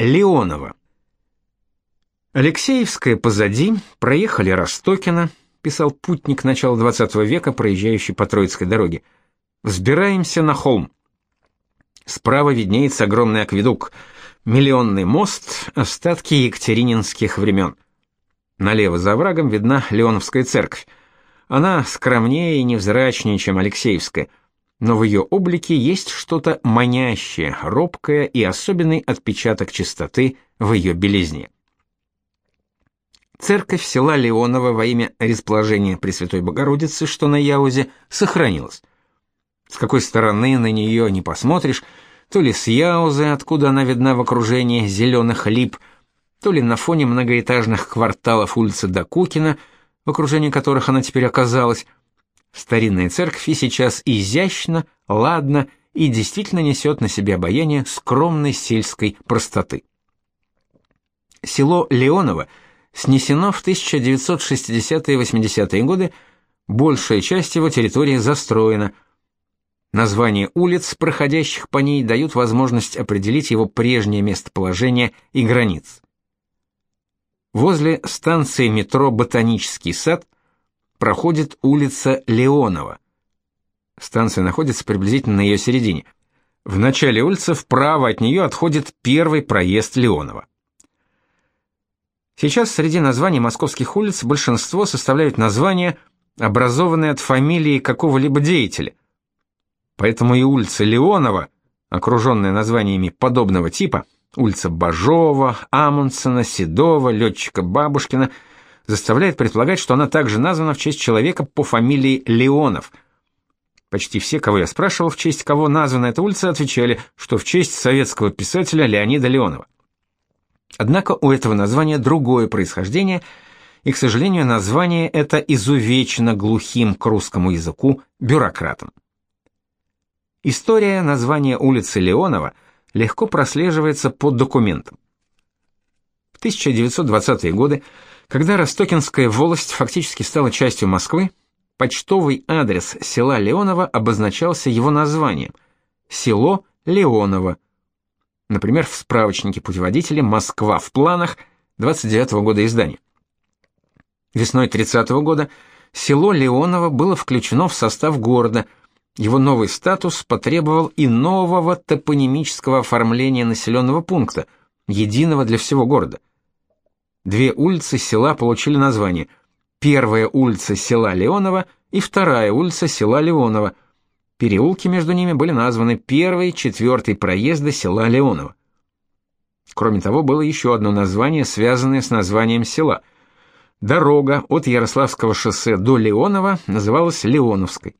Леонова. Алексеевская позади, проехали Ростокино, писал путник начала XX века, проезжающий по Троицкой дороге. Взбираемся на холм. Справа виднеется огромный акведук, миллионный мост, остатки екатерининских времен. Налево за врагом видна Леоновская церковь. Она скромнее и невзрачнее, чем Алексеевская, но в ее облике есть что-то манящее, робкое и особенный отпечаток чистоты в ее белизне. Церковь села Леонова во имя расположения Пресвятой Богородицы, что на Яузе, сохранилась. С какой стороны на нее не посмотришь, то ли с Яузы, откуда она видна в окружении зеленых лип, то ли на фоне многоэтажных кварталов улицы Докукина, в окружении которых она теперь оказалась. Старинная церковь и сейчас изящно, ладно и действительно несет на себе обаяние скромной сельской простоты. Село Леоново снесено в 1960-е и 80-е годы, большая часть его территории застроена – Названия улиц, проходящих по ней, дают возможность определить его прежнее местоположение и границ. Возле станции метро Ботанический сад проходит улица Леонова. Станция находится приблизительно на ее середине. В начале улицы вправо от нее отходит первый проезд Леонова. Сейчас среди названий московских улиц большинство составляют названия, образованные от фамилии какого-либо деятеля – Поэтому и улица Леонова, окруженная названиями подобного типа, улица Бажова, Амундсена, Седова, летчика Бабушкина, заставляет предполагать, что она также названа в честь человека по фамилии Леонов. Почти все, кого я спрашивал, в честь кого названа эта улица, отвечали, что в честь советского писателя Леонида Леонова. Однако у этого названия другое происхождение, и, к сожалению, название это изувечено глухим к русскому языку бюрократом. История названия улицы Леонова легко прослеживается по документам. В 1920-е годы, когда Ростокинская волость фактически стала частью Москвы, почтовый адрес села Леонова обозначался его названием – село Леоново. Например, в справочнике путеводителя «Москва в планах» 29 -го года издания. Весной 30 -го года село Леоново было включено в состав города – его новый статус потребовал и нового топонимического оформления населенного пункта, единого для всего города. Две улицы села получили название: первая улица села Леонова и вторая улица села Леонова. Переулки между ними были названы первый, четвертый проезды села Леонова. Кроме того, было еще одно название, связанное с названием села. Дорога от Ярославского шоссе до Леонова называлась Леоновской.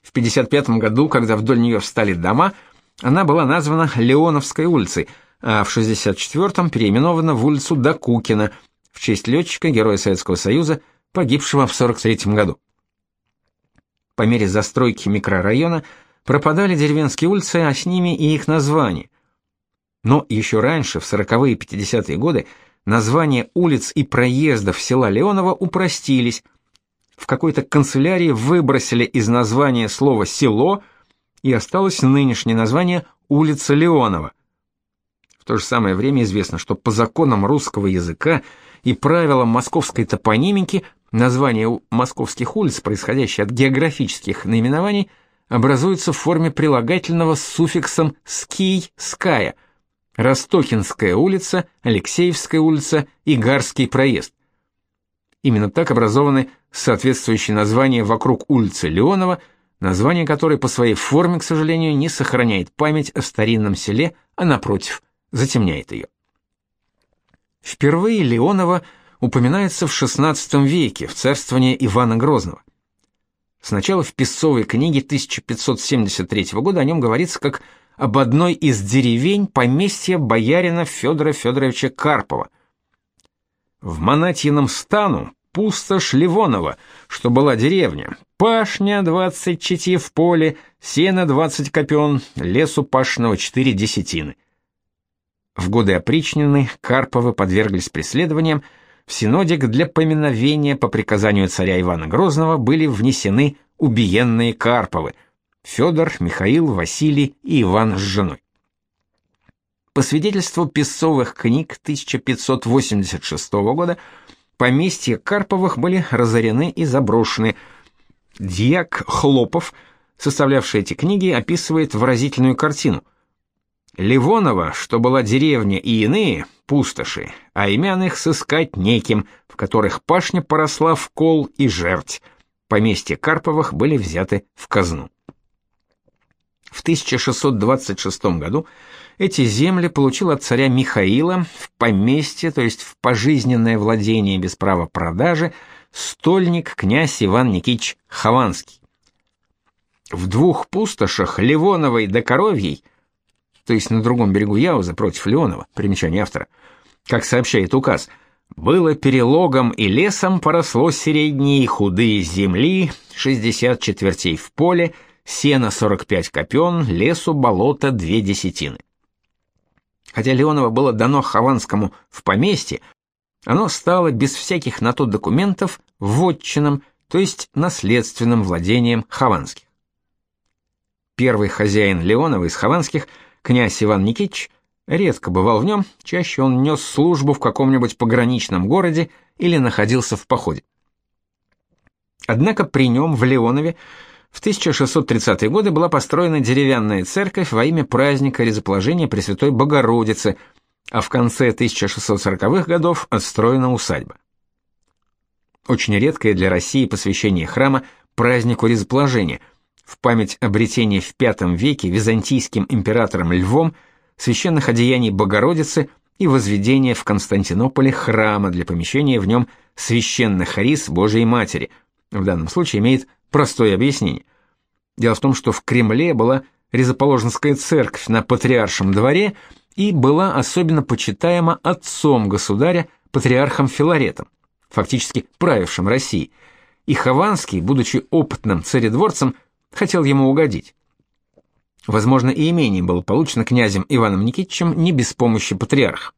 В 55 году, когда вдоль нее встали дома, она была названа Леоновской улицей, а в 64-м переименована в улицу Докукина в честь летчика, героя Советского Союза, погибшего в 43 году. По мере застройки микрорайона пропадали деревенские улицы, а с ними и их названия. Но еще раньше, в 40-е и 50-е годы, названия улиц и проездов села Леоново упростились – в какой-то канцелярии выбросили из названия слово село, и осталось нынешнее название улица Леонова. В то же самое время известно, что по законам русского языка и правилам московской топонимики названия московских улиц, происходящие от географических наименований, образуются в форме прилагательного с суффиксом «ский», «ская», Ростокинская улица, Алексеевская улица, Игарский проезд. Именно так образованы соответствующие названия вокруг улицы Леонова, название которой по своей форме, к сожалению, не сохраняет память о старинном селе, а напротив, затемняет ее. Впервые Леонова упоминается в XVI веке в царствовании Ивана Грозного. Сначала в Песцовой книге 1573 года о нем говорится как об одной из деревень поместья боярина Федора Федоровича Карпова – в Монатьином стану пустошь Ливонова, что была деревня, пашня двадцать чети в поле, сено двадцать копен, лесу пашного четыре десятины. В годы опричнины Карповы подверглись преследованиям, в синодик для поминовения по приказанию царя Ивана Грозного были внесены убиенные Карповы – Федор, Михаил, Василий и Иван с женой. По свидетельству Песцовых книг 1586 года, поместья Карповых были разорены и заброшены. Дьяк Хлопов, составлявший эти книги, описывает выразительную картину. Ливонова, что была деревня и иные, пустоши, а имян их сыскать неким, в которых пашня поросла в кол и жерть. Поместья Карповых были взяты в казну. В 1626 году эти земли получил от царя Михаила в поместье, то есть в пожизненное владение без права продажи, стольник князь Иван Никитич Хованский. В двух пустошах, Ливоновой да Коровьей, то есть на другом берегу Яуза против Леонова, примечание автора, как сообщает указ, было перелогом и лесом поросло средние худые земли, 60 четвертей в поле, сено 45 копен, лесу болото две десятины. Хотя Леонова было дано Хованскому в поместье, оно стало без всяких на то документов вотчинным, то есть наследственным владением Хованских. Первый хозяин Леонова из Хованских, князь Иван Никитич, редко бывал в нем, чаще он нес службу в каком-нибудь пограничном городе или находился в походе. Однако при нем в Леонове в 1630-е годы была построена деревянная церковь во имя праздника Резоположения Пресвятой Богородицы, а в конце 1640-х годов отстроена усадьба. Очень редкое для России посвящение храма празднику Резоположения в память обретения в V веке византийским императором Львом священных одеяний Богородицы и возведения в Константинополе храма для помещения в нем священных рис Божией Матери. В данном случае имеет простое объяснение. Дело в том, что в Кремле была Резоположенская церковь на Патриаршем дворе и была особенно почитаема отцом государя, патриархом Филаретом, фактически правившим Россией. И Хованский, будучи опытным царедворцем, хотел ему угодить. Возможно, и имение было получено князем Иваном Никитичем не без помощи патриарха.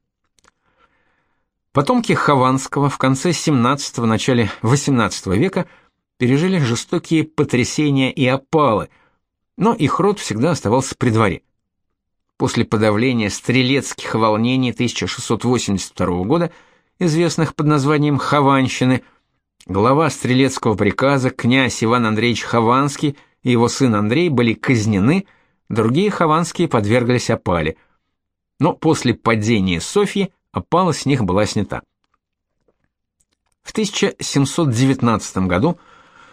Потомки Хованского в конце 17-го, начале 18 века – пережили жестокие потрясения и опалы, но их род всегда оставался при дворе. После подавления стрелецких волнений 1682 года, известных под названием Хованщины, глава стрелецкого приказа князь Иван Андреевич Хованский и его сын Андрей были казнены, другие хованские подверглись опале. Но после падения Софьи опала с них была снята. В 1719 году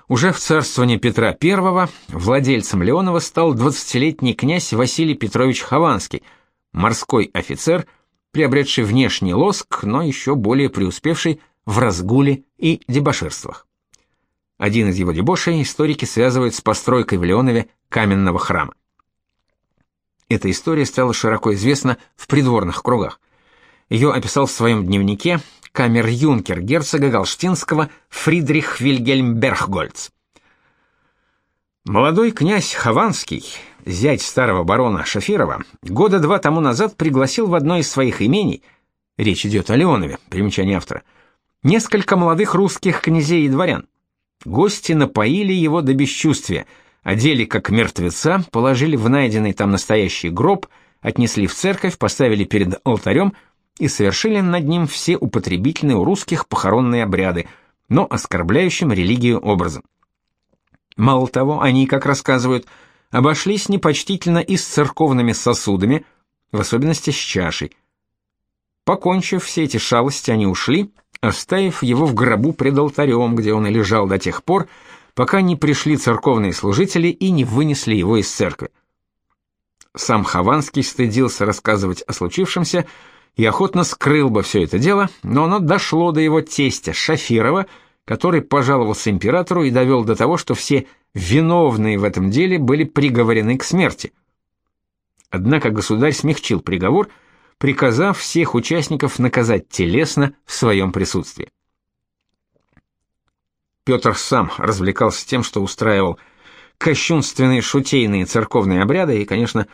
уже в царствовании Петра I владельцем Леонова стал 20-летний князь Василий Петрович Хованский, морской офицер, приобретший внешний лоск, но еще более преуспевший в разгуле и дебоширствах. Один из его дебошей историки связывают с постройкой в Леонове каменного храма. Эта история стала широко известна в придворных кругах. Ее описал в своем дневнике камер-юнкер герцога Галштинского Фридрих Вильгельм Берхгольц. Молодой князь Хованский, зять старого барона Шафирова, года два тому назад пригласил в одно из своих имений, речь идет о Леонове, примечание автора, несколько молодых русских князей и дворян. Гости напоили его до бесчувствия, одели как мертвеца, положили в найденный там настоящий гроб, отнесли в церковь, поставили перед алтарем – и совершили над ним все употребительные у русских похоронные обряды, но оскорбляющим религию образом. Мало того, они, как рассказывают, обошлись непочтительно и с церковными сосудами, в особенности с чашей. Покончив все эти шалости, они ушли, оставив его в гробу пред алтарем, где он и лежал до тех пор, пока не пришли церковные служители и не вынесли его из церкви. Сам Хованский стыдился рассказывать о случившемся, и охотно скрыл бы все это дело, но оно дошло до его тестя Шафирова, который пожаловался императору и довел до того, что все виновные в этом деле были приговорены к смерти. Однако государь смягчил приговор, приказав всех участников наказать телесно в своем присутствии. Петр сам развлекался тем, что устраивал кощунственные шутейные церковные обряды, и, конечно,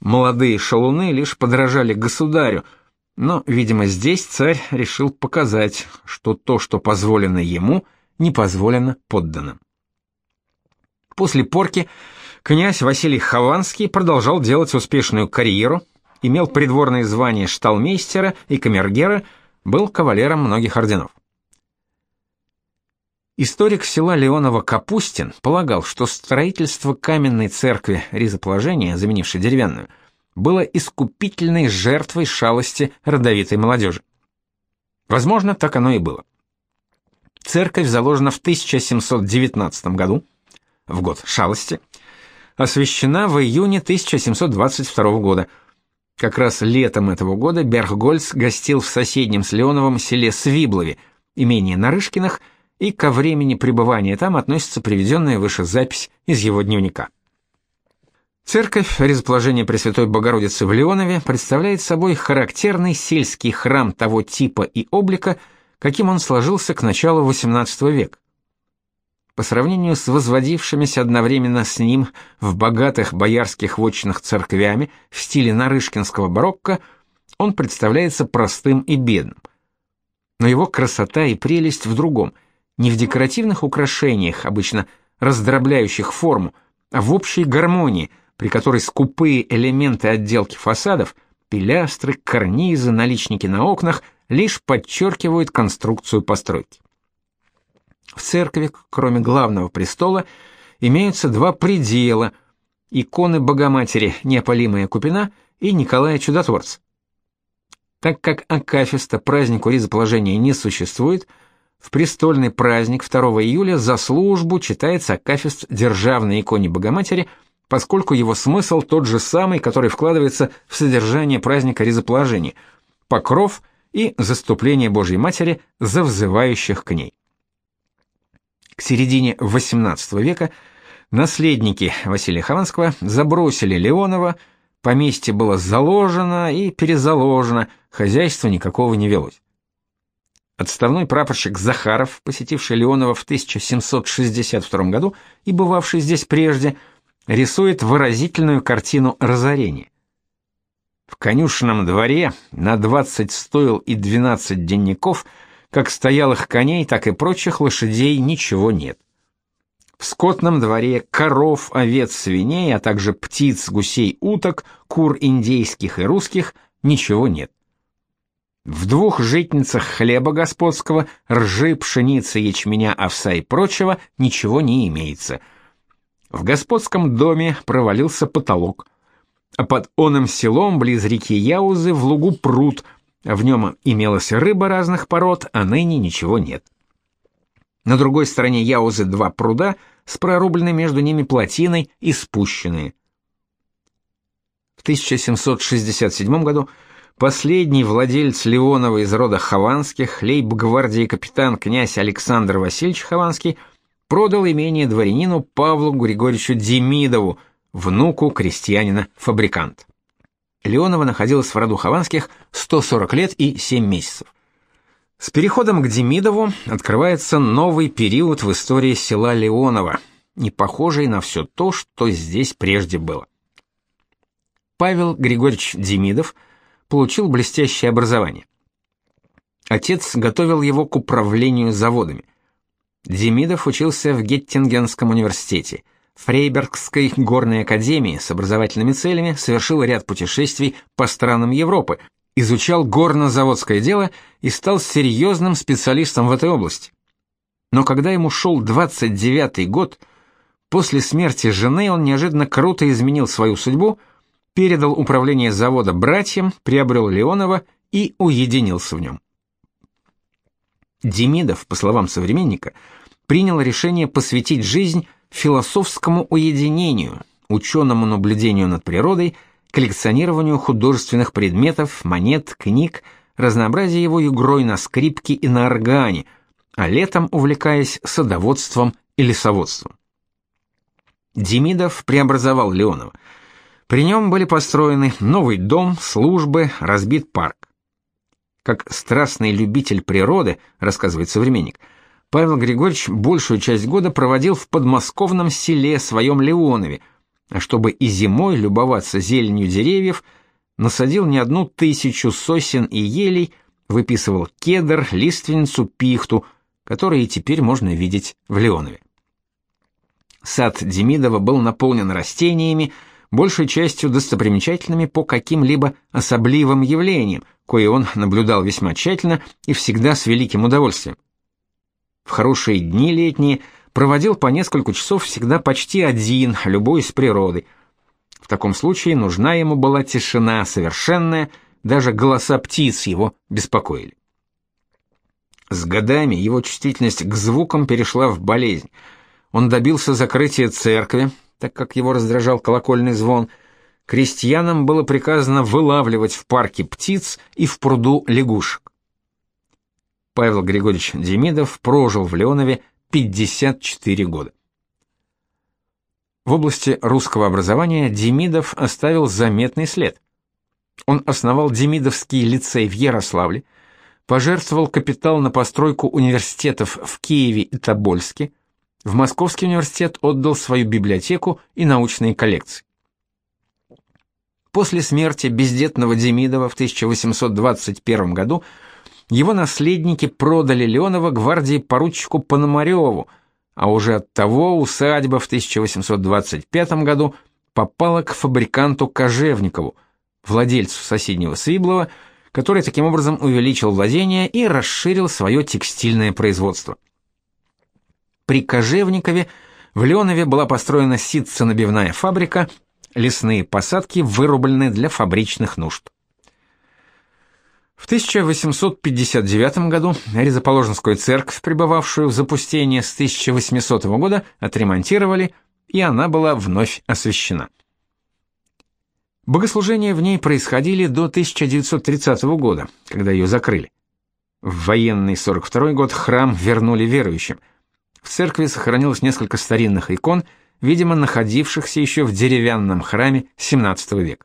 молодые шалуны лишь подражали государю – но, видимо, здесь царь решил показать, что то, что позволено ему, не позволено подданным. После порки князь Василий Хованский продолжал делать успешную карьеру, имел придворные звания шталмейстера и камергера, был кавалером многих орденов. Историк села Леонова Капустин полагал, что строительство каменной церкви ризоположения, заменившей деревянную, было искупительной жертвой шалости родовитой молодежи. Возможно, так оно и было. Церковь заложена в 1719 году, в год шалости, освящена в июне 1722 года. Как раз летом этого года Берггольц гостил в соседнем с Леоновым селе Свиблове, имение Нарышкиных, и ко времени пребывания там относится приведенная выше запись из его дневника. Церковь Расположения Пресвятой Богородицы в Леонове представляет собой характерный сельский храм того типа и облика, каким он сложился к началу XVIII века. По сравнению с возводившимися одновременно с ним в богатых боярских вотчинах церквями в стиле нарышкинского барокко, он представляется простым и бедным. Но его красота и прелесть в другом, не в декоративных украшениях, обычно раздробляющих форму, а в общей гармонии, при которой скупые элементы отделки фасадов, пилястры, карнизы, наличники на окнах лишь подчеркивают конструкцию постройки. В церкви, кроме главного престола, имеются два предела: иконы Богоматери Неопалимая Купина и Николая Чудотворца. Так как акафиста празднику ризоположения не существует, в престольный праздник 2 июля за службу читается акафист державной иконе Богоматери, поскольку его смысл тот же самый, который вкладывается в содержание праздника ризоположения – покров и заступление Божьей Матери за взывающих к ней. К середине XVIII века наследники Василия Хованского забросили Леонова, поместье было заложено и перезаложено, хозяйства никакого не велось. Отставной прапорщик Захаров, посетивший Леонова в 1762 году и бывавший здесь прежде, рисует выразительную картину разорения. В конюшенном дворе на 20 стоил и 12 денников – как стоялых коней, так и прочих лошадей ничего нет. В скотном дворе коров, овец, свиней, а также птиц, гусей, уток, кур индейских и русских ничего нет. В двух житницах хлеба господского, ржи, пшеницы, ячменя, овса и прочего ничего не имеется. В господском доме провалился потолок, а под оным селом близ реки Яузы в лугу пруд – в нем имелась рыба разных пород, а ныне ничего нет. На другой стороне Яузы два пруда с прорубленной между ними плотиной и спущенные. В 1767 году последний владелец Леонова из рода Хованских, лейб-гвардии капитан князь Александр Васильевич Хованский, продал имение дворянину Павлу Григорьевичу Демидову, внуку крестьянина-фабриканта. Леонова находилась в роду Хованских 140 лет и 7 месяцев. С переходом к Демидову открывается новый период в истории села Леонова, не похожий на все то, что здесь прежде было. Павел Григорьевич Демидов получил блестящее образование. Отец готовил его к управлению заводами. Демидов учился в Геттингенском университете – Фрейбергской горной академии с образовательными целями совершил ряд путешествий по странам Европы, изучал горно-заводское дело и стал серьезным специалистом в этой области. Но когда ему шел 29-й год, после смерти жены он неожиданно круто изменил свою судьбу, передал управление завода братьям, приобрел Леонова и уединился в нем. Демидов, по словам современника, принял решение посвятить жизнь философскому уединению, ученому наблюдению над природой, коллекционированию художественных предметов, монет, книг, разнообразие его игрой на скрипке и на органе, а летом увлекаясь садоводством и лесоводством. Демидов преобразовал Леонова. При нем были построены новый дом, службы, разбит парк. Как страстный любитель природы, рассказывает современник, Павел Григорьевич большую часть года проводил в подмосковном селе своем Леонове, а чтобы и зимой любоваться зеленью деревьев, насадил не одну тысячу сосен и елей, выписывал кедр, лиственницу, пихту, которые теперь можно видеть в Леонове. Сад Демидова был наполнен растениями, большей частью достопримечательными по каким-либо особливым явлениям, кое он наблюдал весьма тщательно и всегда с великим удовольствием. В хорошие дни летние проводил по несколько часов всегда почти один, любуясь природой. В таком случае нужна ему была тишина совершенная, даже голоса птиц его беспокоили. С годами его чувствительность к звукам перешла в болезнь. Он добился закрытия церкви, так как его раздражал колокольный звон. Крестьянам было приказано вылавливать в парке птиц и в пруду лягушек. Павел Григорьевич Демидов прожил в Леонове 54 года. В области русского образования Демидов оставил заметный след. Он основал Демидовский лицей в Ярославле, пожертвовал капитал на постройку университетов в Киеве и Тобольске, в Московский университет отдал свою библиотеку и научные коллекции. После смерти бездетного Демидова в 1821 году его наследники продали Леонова гвардии поручику Пономареву, а уже от того усадьба в 1825 году попала к фабриканту Кожевникову, владельцу соседнего Свиблова, который таким образом увеличил владения и расширил свое текстильное производство. При Кожевникове в Леонове была построена ситцо-набивная фабрика, лесные посадки вырублены для фабричных нужд. В 1859 году Резоположенскую церковь, пребывавшую в запустении с 1800 года, отремонтировали, и она была вновь освящена. Богослужения в ней происходили до 1930 года, когда ее закрыли. В военный 42 год храм вернули верующим. В церкви сохранилось несколько старинных икон, видимо, находившихся еще в деревянном храме XVII века.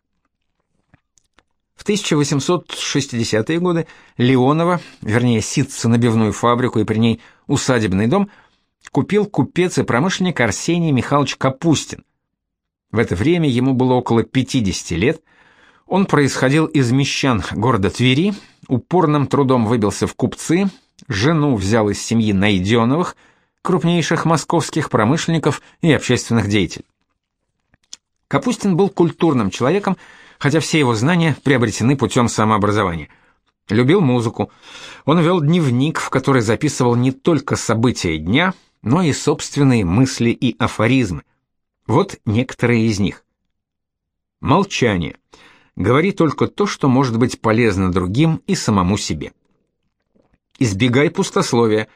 В 1860-е годы Леонова, вернее, ситца набивную фабрику и при ней усадебный дом, купил купец и промышленник Арсений Михайлович Капустин. В это время ему было около 50 лет. Он происходил из мещан города Твери, упорным трудом выбился в купцы, жену взял из семьи Найденовых, крупнейших московских промышленников и общественных деятелей. Капустин был культурным человеком, хотя все его знания приобретены путем самообразования. Любил музыку. Он вел дневник, в который записывал не только события дня, но и собственные мысли и афоризмы. Вот некоторые из них. Молчание. Говори только то, что может быть полезно другим и самому себе. Избегай пустословия.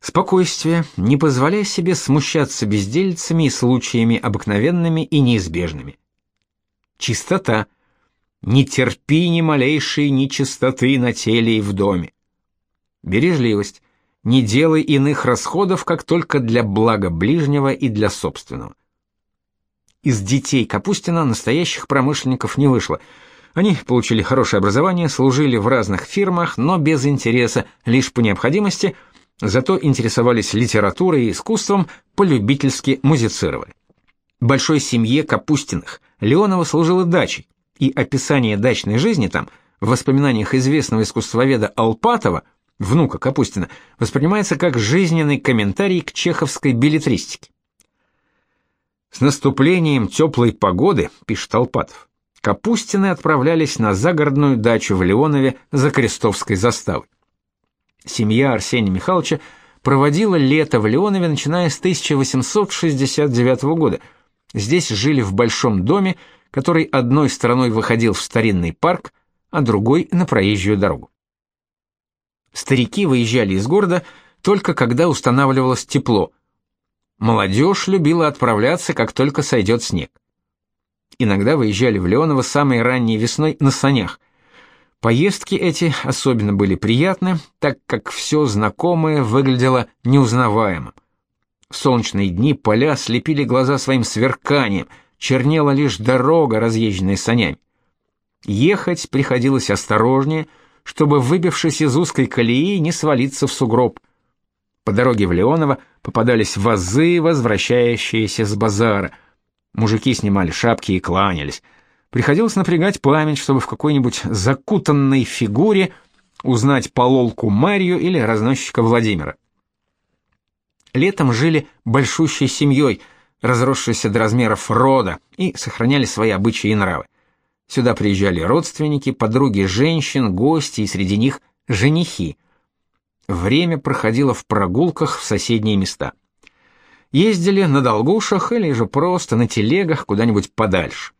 Спокойствие, не позволяй себе смущаться бездельцами и случаями обыкновенными и неизбежными. Чистота. Не терпи ни малейшей нечистоты на теле и в доме. Бережливость. Не делай иных расходов, как только для блага ближнего и для собственного. Из детей Капустина настоящих промышленников не вышло. Они получили хорошее образование, служили в разных фирмах, но без интереса, лишь по необходимости, зато интересовались литературой и искусством, полюбительски музицировали. Большой семье Капустиных Леонова служила дачей, и описание дачной жизни там в воспоминаниях известного искусствоведа Алпатова, внука Капустина, воспринимается как жизненный комментарий к чеховской билетристике. С наступлением теплой погоды, пишет Алпатов, Капустины отправлялись на загородную дачу в Леонове за Крестовской заставой. Семья Арсения Михайловича проводила лето в Леонове, начиная с 1869 года. Здесь жили в большом доме, который одной стороной выходил в старинный парк, а другой на проезжую дорогу. Старики выезжали из города только когда устанавливалось тепло – Молодежь любила отправляться, как только сойдет снег. Иногда выезжали в Леоново самой ранней весной на санях. Поездки эти особенно были приятны, так как все знакомое выглядело неузнаваемым. В солнечные дни поля слепили глаза своим сверканием, чернела лишь дорога, разъезженная санями. Ехать приходилось осторожнее, чтобы, выбившись из узкой колеи, не свалиться в сугроб – по дороге в Леоново попадались вазы, возвращающиеся с базара. Мужики снимали шапки и кланялись. Приходилось напрягать память, чтобы в какой-нибудь закутанной фигуре узнать пололку Марию или разносчика Владимира. Летом жили большущей семьей, разросшийся до размеров рода, и сохраняли свои обычаи и нравы. Сюда приезжали родственники, подруги женщин, гости и среди них женихи. Время проходило в прогулках в соседние места. Ездили на долгушах или же просто на телегах куда-нибудь подальше.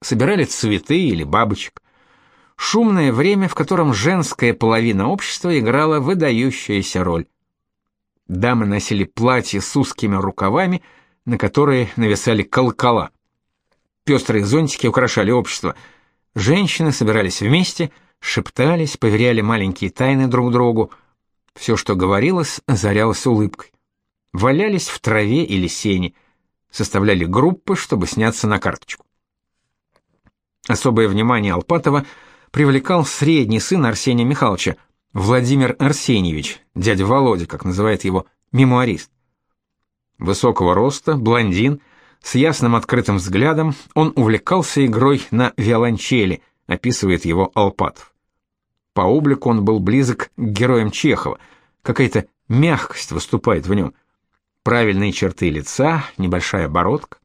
Собирали цветы или бабочек. Шумное время, в котором женская половина общества играла выдающуюся роль. Дамы носили платья с узкими рукавами, на которые нависали колокола. Пестрые зонтики украшали общество. Женщины собирались вместе, шептались, поверяли маленькие тайны друг другу. Все, что говорилось, зарялось улыбкой. Валялись в траве или сене, составляли группы, чтобы сняться на карточку. Особое внимание Алпатова привлекал средний сын Арсения Михайловича, Владимир Арсеньевич, дядя Володя, как называет его мемуарист. Высокого роста, блондин, с ясным открытым взглядом, он увлекался игрой на виолончели, описывает его Алпатов. По облику он был близок к героям Чехова, какая-то мягкость выступает в нем. Правильные черты лица, небольшая бородка.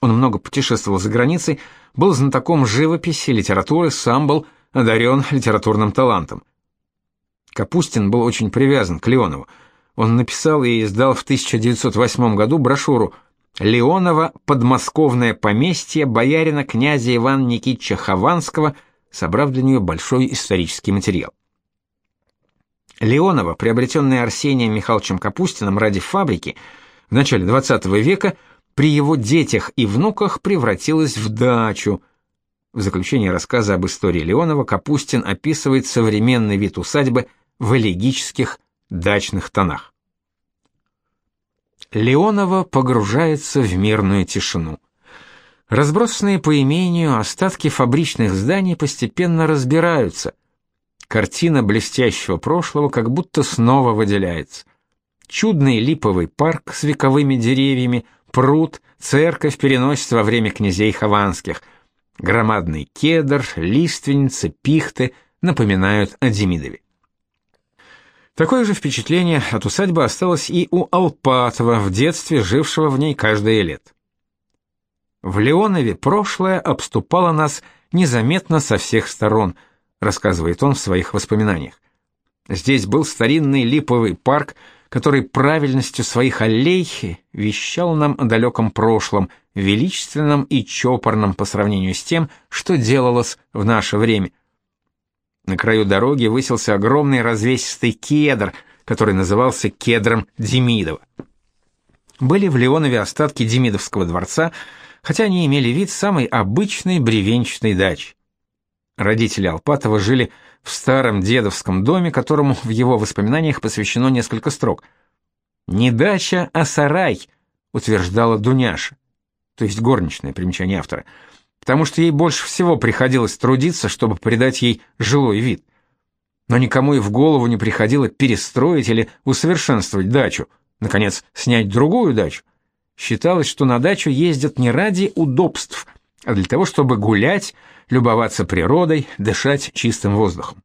Он много путешествовал за границей, был знатоком живописи, литературы, сам был одарен литературным талантом. Капустин был очень привязан к Леонову. Он написал и издал в 1908 году брошюру «Леонова. Подмосковное поместье боярина князя Ивана Никитича Хованского», собрав для нее большой исторический материал. Леонова, приобретенная Арсением Михайловичем Капустиным ради фабрики, в начале XX века при его детях и внуках превратилась в дачу. В заключение рассказа об истории Леонова Капустин описывает современный вид усадьбы в элегических дачных тонах. Леонова погружается в мирную тишину. Разбросанные по имению остатки фабричных зданий постепенно разбираются. Картина блестящего прошлого как будто снова выделяется. Чудный липовый парк с вековыми деревьями, пруд, церковь переносится во время князей Хованских. Громадный кедр, лиственницы, пихты напоминают о Демидове. Такое же впечатление от усадьбы осталось и у Алпатова, в детстве жившего в ней каждое лет. В Леонове прошлое обступало нас незаметно со всех сторон, рассказывает он в своих воспоминаниях. Здесь был старинный липовый парк, который правильностью своих аллей вещал нам о далеком прошлом, величественном и чопорном по сравнению с тем, что делалось в наше время – на краю дороги высился огромный развесистый кедр, который назывался кедром Демидова. Были в Леонове остатки Демидовского дворца, хотя они имели вид самой обычной бревенчатой дачи. Родители Алпатова жили в старом дедовском доме, которому в его воспоминаниях посвящено несколько строк. «Не дача, а сарай», — утверждала Дуняша, то есть горничное примечание автора — потому что ей больше всего приходилось трудиться, чтобы придать ей жилой вид. Но никому и в голову не приходило перестроить или усовершенствовать дачу, наконец, снять другую дачу. Считалось, что на дачу ездят не ради удобств, а для того, чтобы гулять, любоваться природой, дышать чистым воздухом.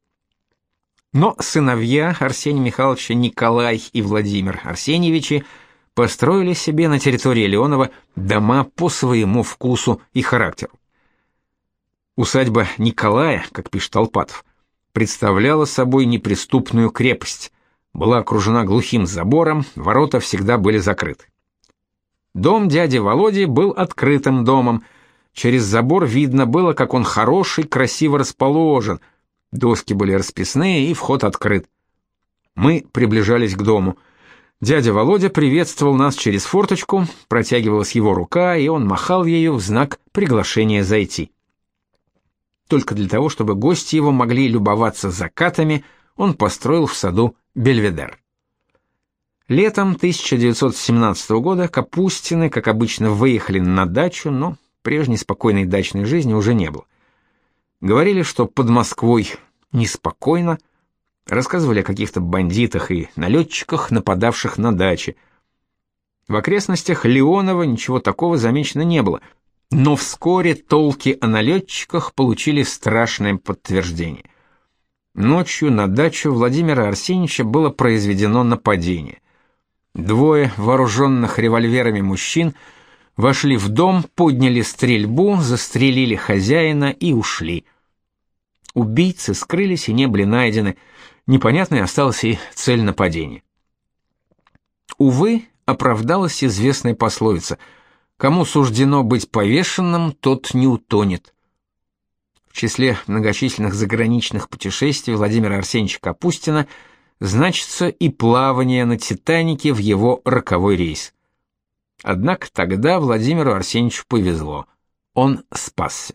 Но сыновья Арсения Михайловича Николай и Владимир Арсеньевичи построили себе на территории Леонова дома по своему вкусу и характеру. Усадьба Николая, как пишет Алпатов, представляла собой неприступную крепость, была окружена глухим забором, ворота всегда были закрыты. Дом дяди Володи был открытым домом. Через забор видно было, как он хороший, красиво расположен. Доски были расписные и вход открыт. Мы приближались к дому. Дядя Володя приветствовал нас через форточку, протягивалась его рука, и он махал ею в знак приглашения зайти. Только для того, чтобы гости его могли любоваться закатами, он построил в саду бельведер. Летом 1917 года Капустины, как обычно, выехали на дачу, но прежней спокойной дачной жизни уже не было. Говорили, что под Москвой неспокойно, рассказывали о каких-то бандитах и налетчиках, нападавших на дачи. В окрестностях Леонова ничего такого замечено не было — но вскоре толки о налетчиках получили страшное подтверждение. Ночью на дачу Владимира Арсеньевича было произведено нападение. Двое вооруженных револьверами мужчин вошли в дом, подняли стрельбу, застрелили хозяина и ушли. Убийцы скрылись и не были найдены. Непонятной осталась и цель нападения. Увы, оправдалась известная пословица: кому суждено быть повешенным, тот не утонет. В числе многочисленных заграничных путешествий Владимира Арсеньевича Капустина значится и плавание на Титанике в его роковой рейс. Однако тогда Владимиру Арсеньевичу повезло. Он спасся.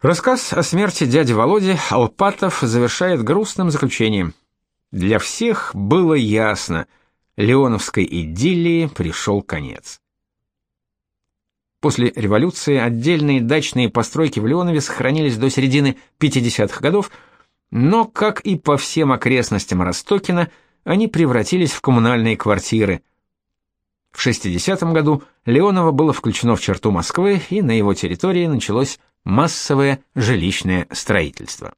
Рассказ о смерти дяди Володи Алпатов завершает грустным заключением. Для всех было ясно, Леоновской идиллии пришел конец. После революции отдельные дачные постройки в Леонове сохранились до середины 50-х годов, но, как и по всем окрестностям Ростокина, они превратились в коммунальные квартиры. В 60 году Леоново было включено в черту Москвы, и на его территории началось массовое жилищное строительство.